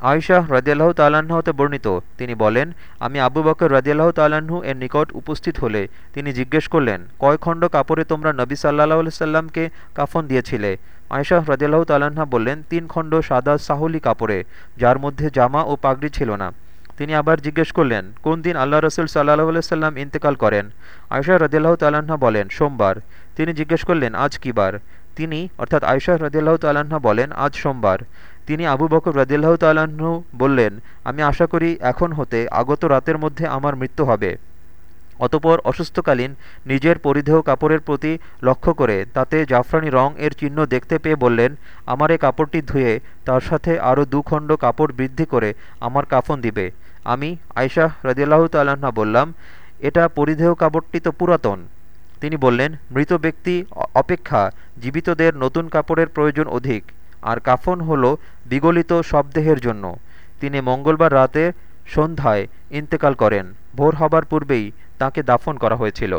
আয়শাহ রদিয়াল্লাহ তাল্লাহ্ন হতে বর্ণিত। তিনি বলেন, আমি আবু বকর রদিয়াল্লাহ তাল্লাহ্ন এর নিকট উপস্থিত হলে তিনি জিজ্ঞেস করলেন, কয় খণ্ড কাপড়ে তোমরা নবী সাল্লাহ সাল্লামকে কাফন দিয়েছিলে? আয়শাহ রদিয়াল্লাহ তাল্লাহা বললেন, তিন খণ্ড সাদা সাহলি কাপড়ে, যার মধ্যে জামা ও পাগড়ি ছিল না। তিনি আবার জিজ্ঞেস করলেন, কোন দিন আল্লাহ রসুল সাল্লাহ সাল্লাম ইন্তেকাল করেন? আয়শাহ রদিয়াল্লাহ তাল্লাহা বলেন, সোমবার। তিনি জিজ্ঞেস করলেন, আজ কী বার? তিনি, অর্থাৎ আয়শাহ রদিয়াল্লাহ তাল্লাহা বলেন, আজ সোমবার। তিনি আবু বকর রদিল্লাহ তাল্লাহ্ন বললেন, আমি আশা করি এখন হতে আগত রাতের মধ্যে আমার মৃত্যু হবে। অতপর অসুস্থকালীন নিজের পরিধেয় কাপড়ের প্রতি লক্ষ্য করে তাতে জাফরানি রং এর চিহ্ন দেখতে পেয়ে বললেন, আমার এই কাপড়টি ধুয়ে তার সাথে আরও দুখণ্ড কাপড় বৃদ্ধি করে আমার কাফন দিবে আমি আয়শাহ রদিয়াল্লাহ তাল্লাহা বললাম, এটা পরিধেয় কাপড়টি তো পুরাতন তিনি বললেন, মৃত ব্যক্তি অপেক্ষা জীবিতদের নতুন কাপড়ের প্রয়োজন অধিক, আর কাফন হল বিগলিত শবদেহের জন্য। তিনি মঙ্গলবার রাতে সন্ধ্যায় ইন্তেকাল করেন। ভোর হবার পূর্বেই তাকে দাফন করা হয়েছিল।